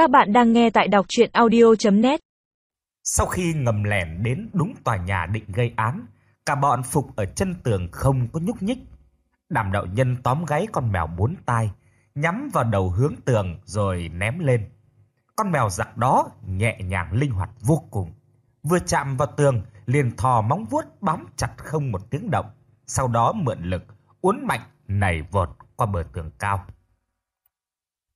Các bạn đang nghe tại đọc chuyện audio.net Sau khi ngầm lẻn đến đúng tòa nhà định gây án, cả bọn phục ở chân tường không có nhúc nhích. Đàm đạo nhân tóm gáy con mèo bốn tai, nhắm vào đầu hướng tường rồi ném lên. Con mèo giặc đó nhẹ nhàng linh hoạt vô cùng. Vừa chạm vào tường, liền thò móng vuốt bám chặt không một tiếng động. Sau đó mượn lực, uốn mạnh, nảy vọt qua bờ tường cao.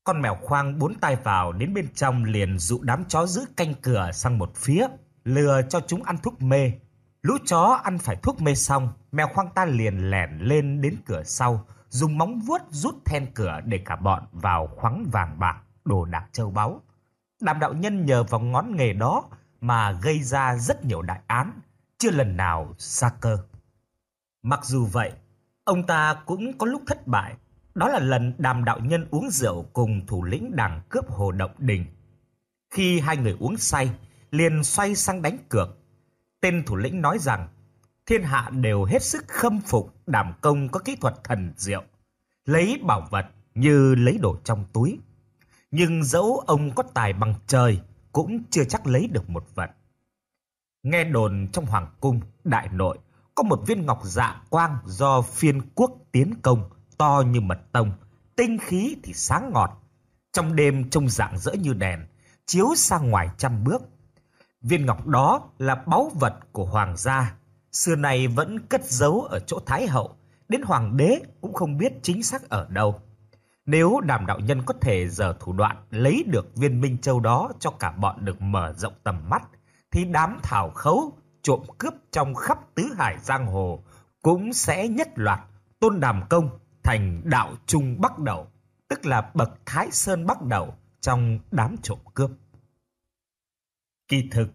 Con mèo khoang bốn tay vào đến bên trong liền dụ đám chó giữ canh cửa sang một phía, lừa cho chúng ăn thuốc mê. Lũ chó ăn phải thuốc mê xong, mèo khoang ta liền lẻn lên đến cửa sau, dùng móng vuốt rút then cửa để cả bọn vào khoáng vàng bạc, đồ đạc châu báu. Đàm đạo nhân nhờ vào ngón nghề đó mà gây ra rất nhiều đại án, chưa lần nào xa cơ. Mặc dù vậy, ông ta cũng có lúc thất bại, đó là lần đàm đạo nhân uống rượu cùng thủ lĩnh đảng cướp hồ động đình. Khi hai người uống say, liền xoay sang đánh cược. Tên thủ lĩnh nói rằng, thiên hạ đều hết sức khâm phục đàm công có kỹ thuật thần diệu, lấy bảo vật như lấy đồ trong túi. Nhưng dẫu ông có tài bằng trời, cũng chưa chắc lấy được một vật. Nghe đồn trong hoàng cung, đại nội, có một viên ngọc dạ quang do phiên quốc tiến công, to như mật tông, tinh khí thì sáng ngọt. Trong đêm trông dạng dỡ như đèn, chiếu sang ngoài trăm bước. Viên ngọc đó là báu vật của hoàng gia, xưa này vẫn cất giấu ở chỗ Thái Hậu, đến hoàng đế cũng không biết chính xác ở đâu. Nếu đàm đạo nhân có thể giờ thủ đoạn lấy được viên Minh Châu đó cho cả bọn được mở rộng tầm mắt, thì đám thảo khấu trộm cướp trong khắp tứ hải giang hồ cũng sẽ nhất loạt tôn đàm công thành đạo trung bắc đầu, tức là bậc thái sơn bắc đầu trong đám trộm cướp. Kỳ thực,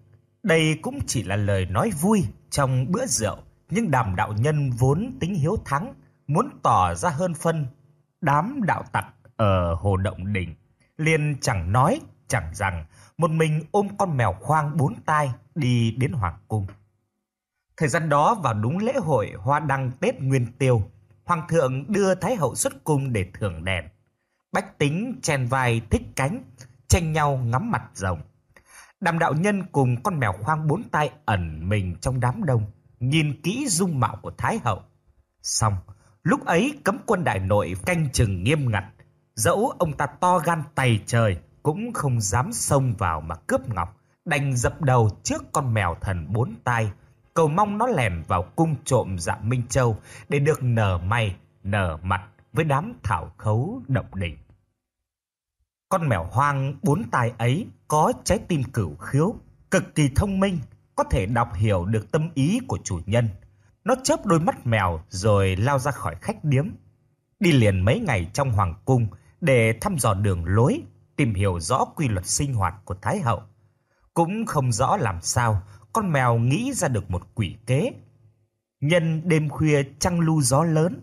đây cũng chỉ là lời nói vui trong bữa rượu, nhưng đàm đạo nhân vốn tính hiếu thắng, muốn tỏ ra hơn phân đám đạo tặc ở Hồ Động đỉnh liền chẳng nói, chẳng rằng, một mình ôm con mèo khoang bốn tai đi đến Hoàng Cung. Thời gian đó vào đúng lễ hội Hoa Đăng Tết Nguyên Tiêu, Hoàng thượng đưa Thái hậu xuất cung để thưởng đèn. Bách tính chen vai thích cánh, tranh nhau ngắm mặt rồng. Đàm đạo nhân cùng con mèo khoang bốn tay ẩn mình trong đám đông, nhìn kỹ dung mạo của Thái hậu. Xong, lúc ấy cấm quân đại nội canh chừng nghiêm ngặt, dẫu ông ta to gan tày trời cũng không dám xông vào mà cướp ngọc, đành dập đầu trước con mèo thần bốn tay, cầu mong nó lèn vào cung trộm dạ Minh Châu để được nở may, nở mặt với đám thảo khấu động đỉnh. Con mèo hoang bốn tai ấy có trái tim cửu khiếu, cực kỳ thông minh, có thể đọc hiểu được tâm ý của chủ nhân. Nó chớp đôi mắt mèo rồi lao ra khỏi khách điếm. Đi liền mấy ngày trong hoàng cung để thăm dò đường lối, tìm hiểu rõ quy luật sinh hoạt của Thái hậu. Cũng không rõ làm sao con mèo nghĩ ra được một quỷ kế. Nhân đêm khuya trăng lu gió lớn,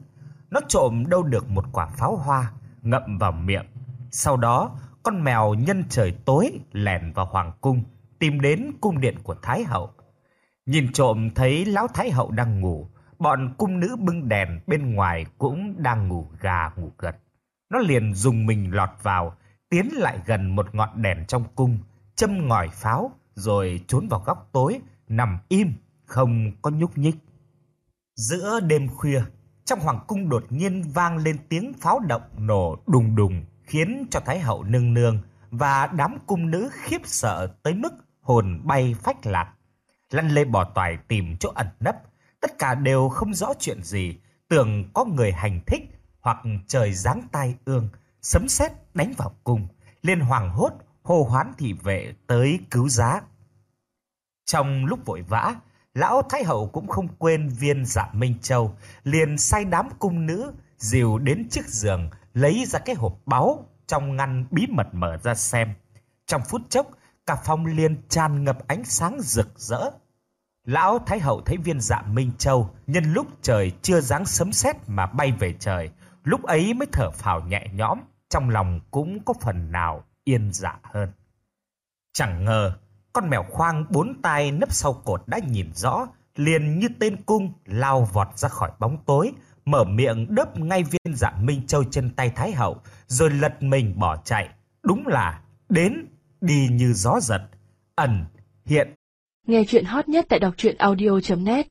nó trộm đâu được một quả pháo hoa, ngậm vào miệng. Sau đó, con mèo nhân trời tối lẻn vào hoàng cung, tìm đến cung điện của Thái hậu. Nhìn trộm thấy lão Thái hậu đang ngủ, bọn cung nữ bưng đèn bên ngoài cũng đang ngủ gà ngủ gật. Nó liền dùng mình lọt vào, tiến lại gần một ngọn đèn trong cung, châm ngòi pháo, rồi trốn vào góc tối, nằm im, không có nhúc nhích. Giữa đêm khuya, trong hoàng cung đột nhiên vang lên tiếng pháo động nổ đùng đùng, khiến cho Thái hậu nương nương và đám cung nữ khiếp sợ tới mức hồn bay phách lạc. Lăn lê bỏ toài tìm chỗ ẩn nấp, tất cả đều không rõ chuyện gì, tưởng có người hành thích hoặc trời giáng tai ương, sấm sét đánh vào cung, liền hoàng hốt hô hoán thị vệ tới cứu giá. Trong lúc vội vã, lão Thái Hậu cũng không quên viên dạ Minh Châu, liền sai đám cung nữ, dìu đến chiếc giường, lấy ra cái hộp báu trong ngăn bí mật mở ra xem. Trong phút chốc, cả phòng liền tràn ngập ánh sáng rực rỡ. Lão Thái Hậu thấy viên dạ Minh Châu, nhân lúc trời chưa dáng sấm sét mà bay về trời, lúc ấy mới thở phào nhẹ nhõm, trong lòng cũng có phần nào yên dạ hơn. Chẳng ngờ, con mèo khoang bốn tai nấp sau cột đã nhìn rõ, liền như tên cung lao vọt ra khỏi bóng tối, mở miệng đớp ngay viên dạ Minh Châu trên tay Thái Hậu, rồi lật mình bỏ chạy. Đúng là đến đi như gió giật, ẩn, hiện. Nghe chuyện hot nhất tại đọc truyện audio.net